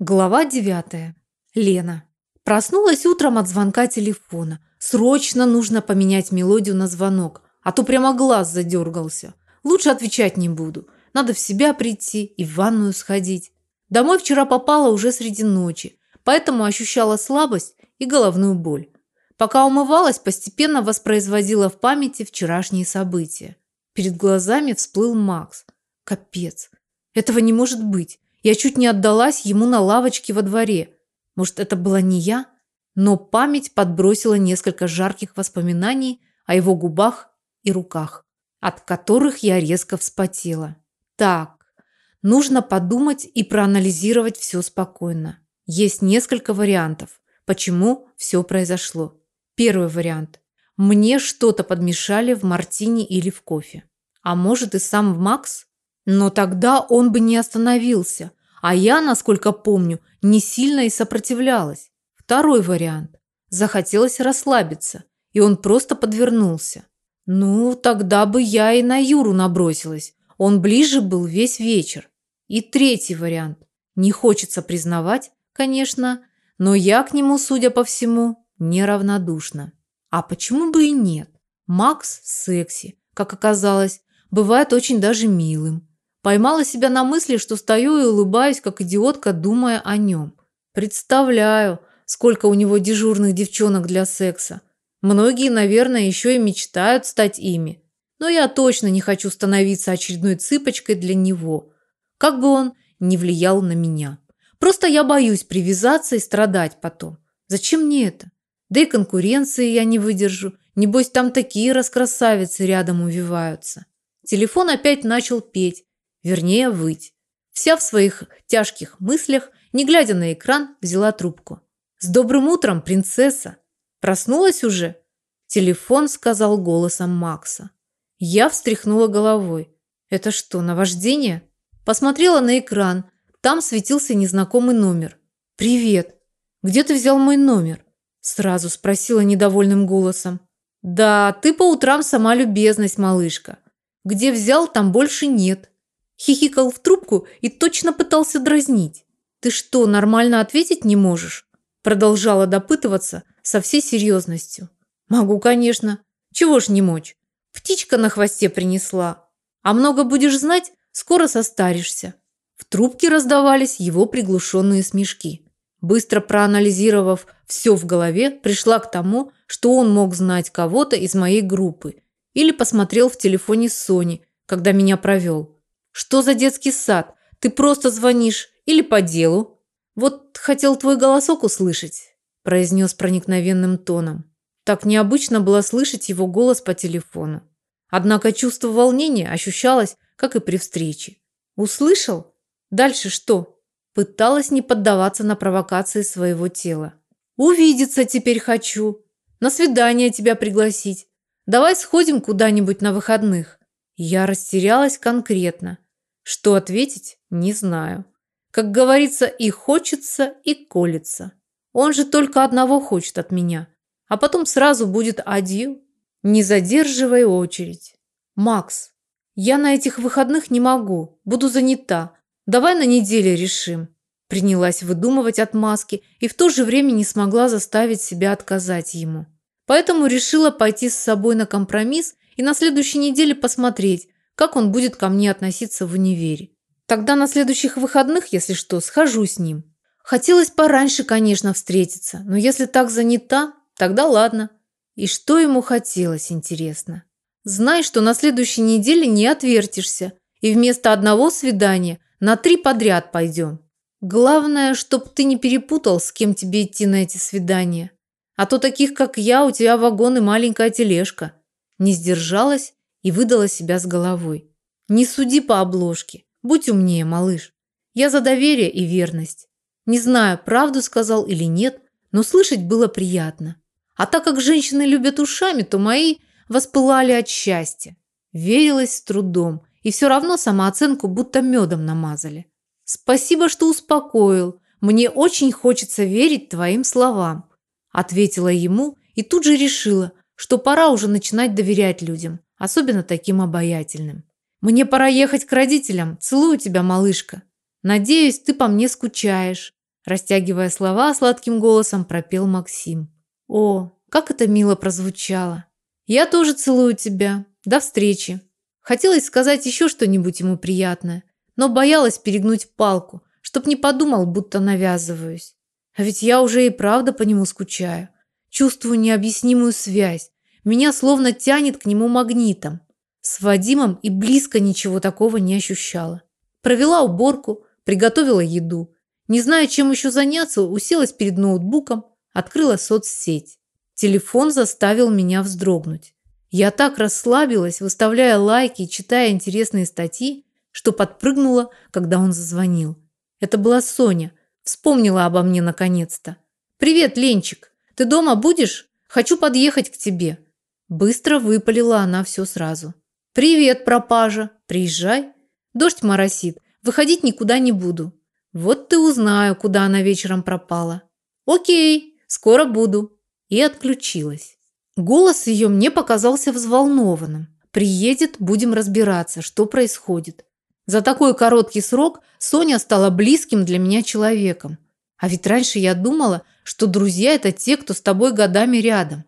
Глава девятая. Лена. Проснулась утром от звонка телефона. Срочно нужно поменять мелодию на звонок, а то прямо глаз задергался. Лучше отвечать не буду. Надо в себя прийти и в ванную сходить. Домой вчера попала уже среди ночи, поэтому ощущала слабость и головную боль. Пока умывалась, постепенно воспроизводила в памяти вчерашние события. Перед глазами всплыл Макс. Капец. Этого не может быть. Я чуть не отдалась ему на лавочке во дворе. Может, это была не я? Но память подбросила несколько жарких воспоминаний о его губах и руках, от которых я резко вспотела. Так, нужно подумать и проанализировать все спокойно. Есть несколько вариантов, почему все произошло. Первый вариант. Мне что-то подмешали в мартини или в кофе. А может и сам Макс? Но тогда он бы не остановился, а я, насколько помню, не сильно и сопротивлялась. Второй вариант. Захотелось расслабиться, и он просто подвернулся. Ну, тогда бы я и на Юру набросилась. Он ближе был весь вечер. И третий вариант. Не хочется признавать, конечно, но я к нему, судя по всему, неравнодушна. А почему бы и нет? Макс секси, как оказалось, бывает очень даже милым. Поймала себя на мысли, что стою и улыбаюсь, как идиотка, думая о нем. Представляю, сколько у него дежурных девчонок для секса. Многие, наверное, еще и мечтают стать ими. Но я точно не хочу становиться очередной цыпочкой для него. Как бы он не влиял на меня. Просто я боюсь привязаться и страдать потом. Зачем мне это? Да и конкуренции я не выдержу. Небось, там такие раскрасавицы рядом увиваются. Телефон опять начал петь, вернее выть. Вся в своих тяжких мыслях, не глядя на экран, взяла трубку. «С добрым утром, принцесса! Проснулась уже?» Телефон сказал голосом Макса. Я встряхнула головой. «Это что, наваждение?» Посмотрела на экран. Там светился незнакомый номер. «Привет! Где ты взял мой номер?» Сразу спросила недовольным голосом. «Да, ты по утрам сама любезность, малышка. Где взял, там больше нет хихикал в трубку и точно пытался дразнить. «Ты что, нормально ответить не можешь?» Продолжала допытываться со всей серьезностью. «Могу, конечно. Чего ж не мочь? Птичка на хвосте принесла. А много будешь знать, скоро состаришься». В трубке раздавались его приглушенные смешки. Быстро проанализировав все в голове, пришла к тому, что он мог знать кого-то из моей группы или посмотрел в телефоне Сони, когда меня провел. Что за детский сад? Ты просто звонишь или по делу? Вот хотел твой голосок услышать, произнес проникновенным тоном. Так необычно было слышать его голос по телефону. Однако чувство волнения ощущалось, как и при встрече. Услышал? Дальше что? Пыталась не поддаваться на провокации своего тела. Увидеться теперь хочу. На свидание тебя пригласить. Давай сходим куда-нибудь на выходных. Я растерялась конкретно. Что ответить, не знаю. Как говорится, и хочется, и колется. Он же только одного хочет от меня. А потом сразу будет адью. Не задерживай очередь. Макс, я на этих выходных не могу. Буду занята. Давай на неделе решим. Принялась выдумывать отмазки и в то же время не смогла заставить себя отказать ему. Поэтому решила пойти с собой на компромисс и на следующей неделе посмотреть, как он будет ко мне относиться в универе. Тогда на следующих выходных, если что, схожу с ним. Хотелось пораньше, конечно, встретиться, но если так занята, тогда ладно. И что ему хотелось, интересно? Знай, что на следующей неделе не отвертишься, и вместо одного свидания на три подряд пойдем. Главное, чтоб ты не перепутал, с кем тебе идти на эти свидания. А то таких, как я, у тебя вагон и маленькая тележка. Не сдержалась и выдала себя с головой. Не суди по обложке. Будь умнее, малыш. Я за доверие и верность. Не знаю, правду сказал или нет, но слышать было приятно. А так как женщины любят ушами, то мои воспылали от счастья. Верилась с трудом, и все равно самооценку будто медом намазали. Спасибо, что успокоил. Мне очень хочется верить твоим словам, ответила ему и тут же решила, что пора уже начинать доверять людям особенно таким обаятельным. Мне пора ехать к родителям. Целую тебя, малышка. Надеюсь, ты по мне скучаешь. Растягивая слова сладким голосом, пропел Максим. О, как это мило прозвучало. Я тоже целую тебя. До встречи. Хотелось сказать еще что-нибудь ему приятное, но боялась перегнуть палку, чтоб не подумал, будто навязываюсь. А ведь я уже и правда по нему скучаю. Чувствую необъяснимую связь. Меня словно тянет к нему магнитом. С Вадимом и близко ничего такого не ощущала. Провела уборку, приготовила еду. Не зная, чем еще заняться, уселась перед ноутбуком, открыла соцсеть. Телефон заставил меня вздрогнуть. Я так расслабилась, выставляя лайки и читая интересные статьи, что подпрыгнула, когда он зазвонил. Это была Соня. Вспомнила обо мне наконец-то. «Привет, Ленчик. Ты дома будешь? Хочу подъехать к тебе». Быстро выпалила она все сразу. «Привет, пропажа. Приезжай. Дождь моросит. Выходить никуда не буду. Вот ты узнаю, куда она вечером пропала. Окей, скоро буду». И отключилась. Голос ее мне показался взволнованным. Приедет, будем разбираться, что происходит. За такой короткий срок Соня стала близким для меня человеком. А ведь раньше я думала, что друзья – это те, кто с тобой годами рядом.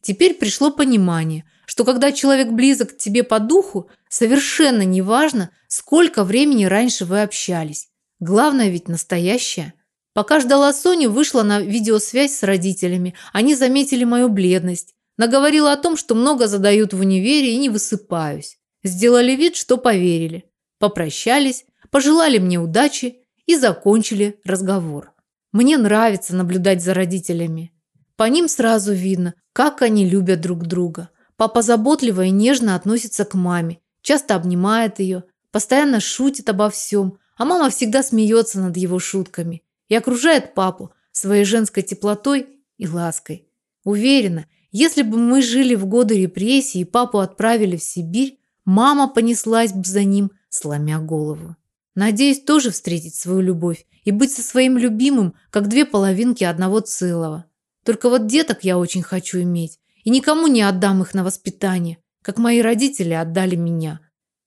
Теперь пришло понимание, что когда человек близок к тебе по духу, совершенно не важно, сколько времени раньше вы общались. Главное ведь настоящее. Пока ждала Соню, вышла на видеосвязь с родителями. Они заметили мою бледность. Наговорила о том, что много задают в универе и не высыпаюсь. Сделали вид, что поверили. Попрощались, пожелали мне удачи и закончили разговор. Мне нравится наблюдать за родителями. По ним сразу видно, как они любят друг друга. Папа заботливо и нежно относится к маме, часто обнимает ее, постоянно шутит обо всем, а мама всегда смеется над его шутками и окружает папу своей женской теплотой и лаской. Уверена, если бы мы жили в годы репрессий и папу отправили в Сибирь, мама понеслась бы за ним, сломя голову. Надеюсь тоже встретить свою любовь и быть со своим любимым, как две половинки одного целого. Только вот деток я очень хочу иметь, и никому не отдам их на воспитание, как мои родители отдали меня.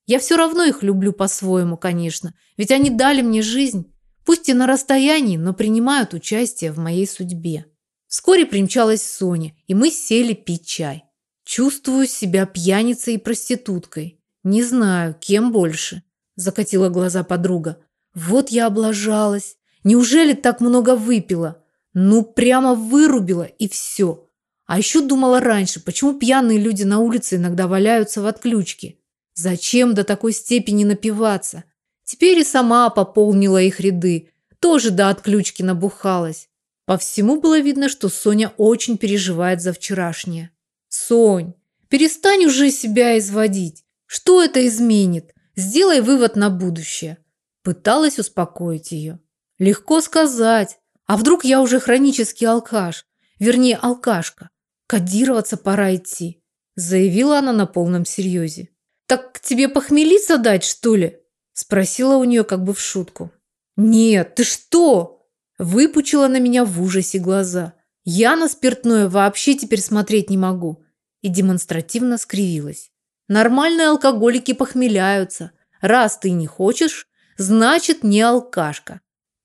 Я все равно их люблю по-своему, конечно, ведь они дали мне жизнь, пусть и на расстоянии, но принимают участие в моей судьбе. Вскоре примчалась Соня, и мы сели пить чай. Чувствую себя пьяницей и проституткой. Не знаю, кем больше, закатила глаза подруга. Вот я облажалась. Неужели так много выпила? Ну, прямо вырубила и все. А еще думала раньше, почему пьяные люди на улице иногда валяются в отключке. Зачем до такой степени напиваться? Теперь и сама пополнила их ряды, тоже до отключки набухалась. По всему было видно, что Соня очень переживает за вчерашнее. «Сонь, перестань уже себя изводить. Что это изменит? Сделай вывод на будущее». Пыталась успокоить ее. «Легко сказать. А вдруг я уже хронический алкаш? Вернее, алкашка. Кодироваться пора идти», заявила она на полном серьезе. «Так тебе похмелиться дать, что ли?» спросила у нее как бы в шутку. «Нет, ты что?» Выпучила на меня в ужасе глаза. Я на спиртное вообще теперь смотреть не могу. И демонстративно скривилась. Нормальные алкоголики похмеляются. Раз ты не хочешь, значит не алкашка.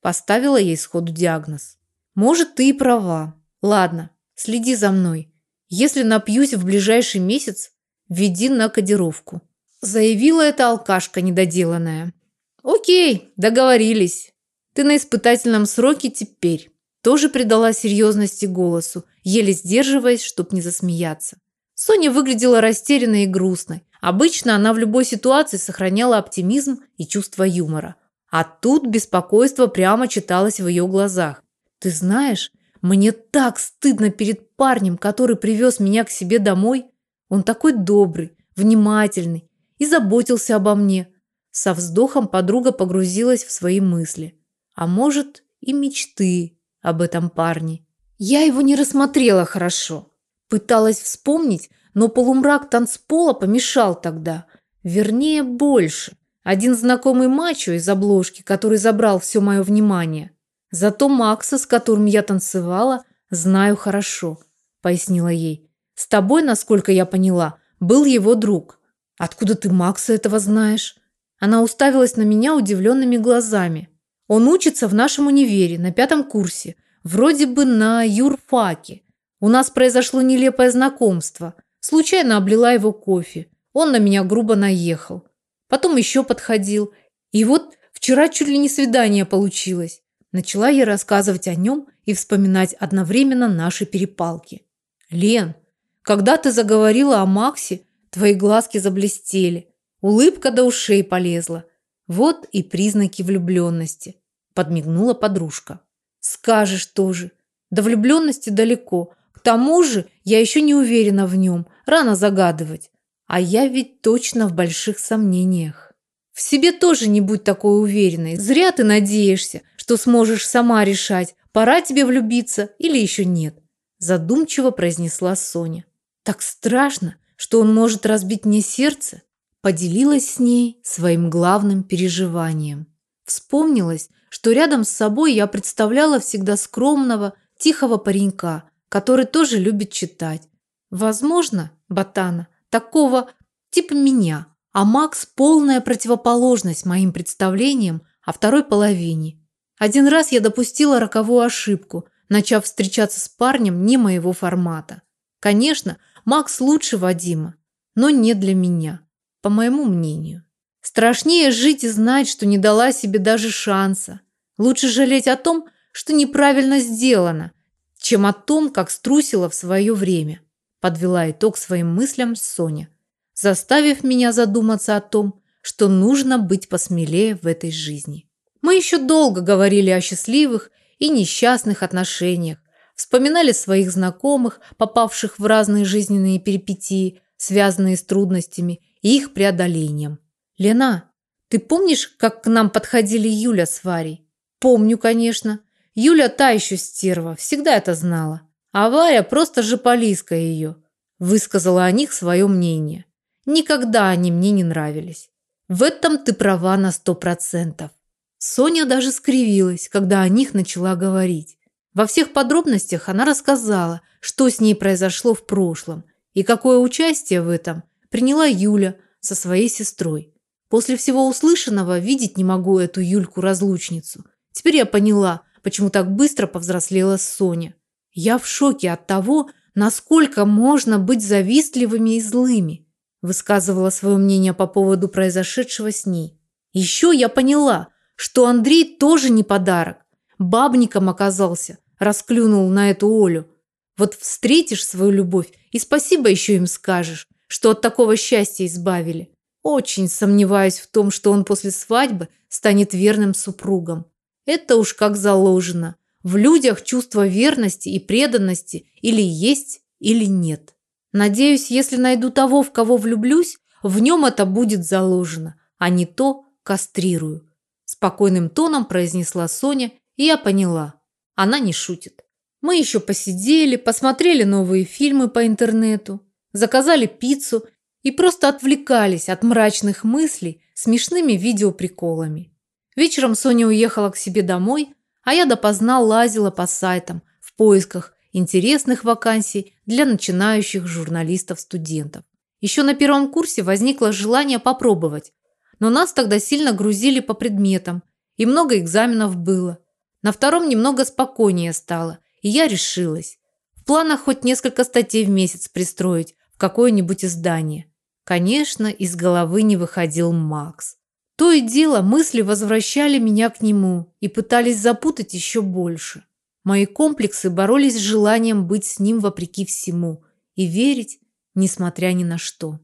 Поставила ей сходу диагноз. Может, ты и права. Ладно, следи за мной. Если напьюсь в ближайший месяц, веди на кодировку. Заявила эта алкашка недоделанная. Окей, договорились. Ты на испытательном сроке теперь. Тоже придала серьезности голосу, еле сдерживаясь, чтоб не засмеяться. Соня выглядела растерянной и грустной. Обычно она в любой ситуации сохраняла оптимизм и чувство юмора. А тут беспокойство прямо читалось в ее глазах. «Ты знаешь, мне так стыдно перед парнем, который привез меня к себе домой. Он такой добрый, внимательный и заботился обо мне». Со вздохом подруга погрузилась в свои мысли а может и мечты об этом парне. Я его не рассмотрела хорошо. Пыталась вспомнить, но полумрак танцпола помешал тогда. Вернее, больше. Один знакомый мачо из обложки, который забрал все мое внимание. Зато Макса, с которым я танцевала, знаю хорошо, пояснила ей. С тобой, насколько я поняла, был его друг. Откуда ты Макса этого знаешь? Она уставилась на меня удивленными глазами. Он учится в нашем универе на пятом курсе, вроде бы на юрфаке. У нас произошло нелепое знакомство. Случайно облила его кофе. Он на меня грубо наехал. Потом еще подходил. И вот вчера чуть ли не свидание получилось. Начала я рассказывать о нем и вспоминать одновременно наши перепалки. Лен, когда ты заговорила о Максе, твои глазки заблестели. Улыбка до ушей полезла. Вот и признаки влюбленности. Подмигнула подружка. Скажешь тоже. До влюбленности далеко. К тому же я еще не уверена в нем. Рано загадывать. А я ведь точно в больших сомнениях. В себе тоже не будь такой уверенной. Зря ты надеешься, что сможешь сама решать, пора тебе влюбиться или еще нет. Задумчиво произнесла Соня. Так страшно, что он может разбить мне сердце поделилась с ней своим главным переживанием. Вспомнилось, что рядом с собой я представляла всегда скромного, тихого паренька, который тоже любит читать. Возможно, Ботана, такого типа меня, а Макс – полная противоположность моим представлениям о второй половине. Один раз я допустила роковую ошибку, начав встречаться с парнем не моего формата. Конечно, Макс лучше Вадима, но не для меня по моему мнению. Страшнее жить и знать, что не дала себе даже шанса. Лучше жалеть о том, что неправильно сделано, чем о том, как струсила в свое время. Подвела итог своим мыслям Соня, заставив меня задуматься о том, что нужно быть посмелее в этой жизни. Мы еще долго говорили о счастливых и несчастных отношениях, вспоминали своих знакомых, попавших в разные жизненные перипетии, связанные с трудностями и их преодолением. «Лена, ты помнишь, как к нам подходили Юля с Варей?» «Помню, конечно. Юля та еще стерва, всегда это знала. А Варя просто жополиска ее», – высказала о них свое мнение. «Никогда они мне не нравились. В этом ты права на сто процентов». Соня даже скривилась, когда о них начала говорить. Во всех подробностях она рассказала, что с ней произошло в прошлом и какое участие в этом – приняла Юля со своей сестрой. После всего услышанного видеть не могу эту Юльку-разлучницу. Теперь я поняла, почему так быстро повзрослела Соня. Я в шоке от того, насколько можно быть завистливыми и злыми, высказывала свое мнение по поводу произошедшего с ней. Еще я поняла, что Андрей тоже не подарок. Бабником оказался, расклюнул на эту Олю. Вот встретишь свою любовь и спасибо еще им скажешь, что от такого счастья избавили. Очень сомневаюсь в том, что он после свадьбы станет верным супругом. Это уж как заложено. В людях чувство верности и преданности или есть, или нет. Надеюсь, если найду того, в кого влюблюсь, в нем это будет заложено, а не то кастрирую. Спокойным тоном произнесла Соня, и я поняла. Она не шутит. Мы еще посидели, посмотрели новые фильмы по интернету заказали пиццу и просто отвлекались от мрачных мыслей смешными видеоприколами. Вечером Соня уехала к себе домой, а я допоздна лазила по сайтам в поисках интересных вакансий для начинающих журналистов-студентов. Еще на первом курсе возникло желание попробовать, но нас тогда сильно грузили по предметам, и много экзаменов было. На втором немного спокойнее стало, и я решилась. В планах хоть несколько статей в месяц пристроить, в какое-нибудь издание. Конечно, из головы не выходил Макс. То и дело мысли возвращали меня к нему и пытались запутать еще больше. Мои комплексы боролись с желанием быть с ним вопреки всему и верить, несмотря ни на что.